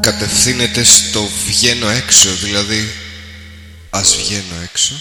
κατευθύνεται στο βγαίνω έξω δηλαδή ας βγαίνω έξω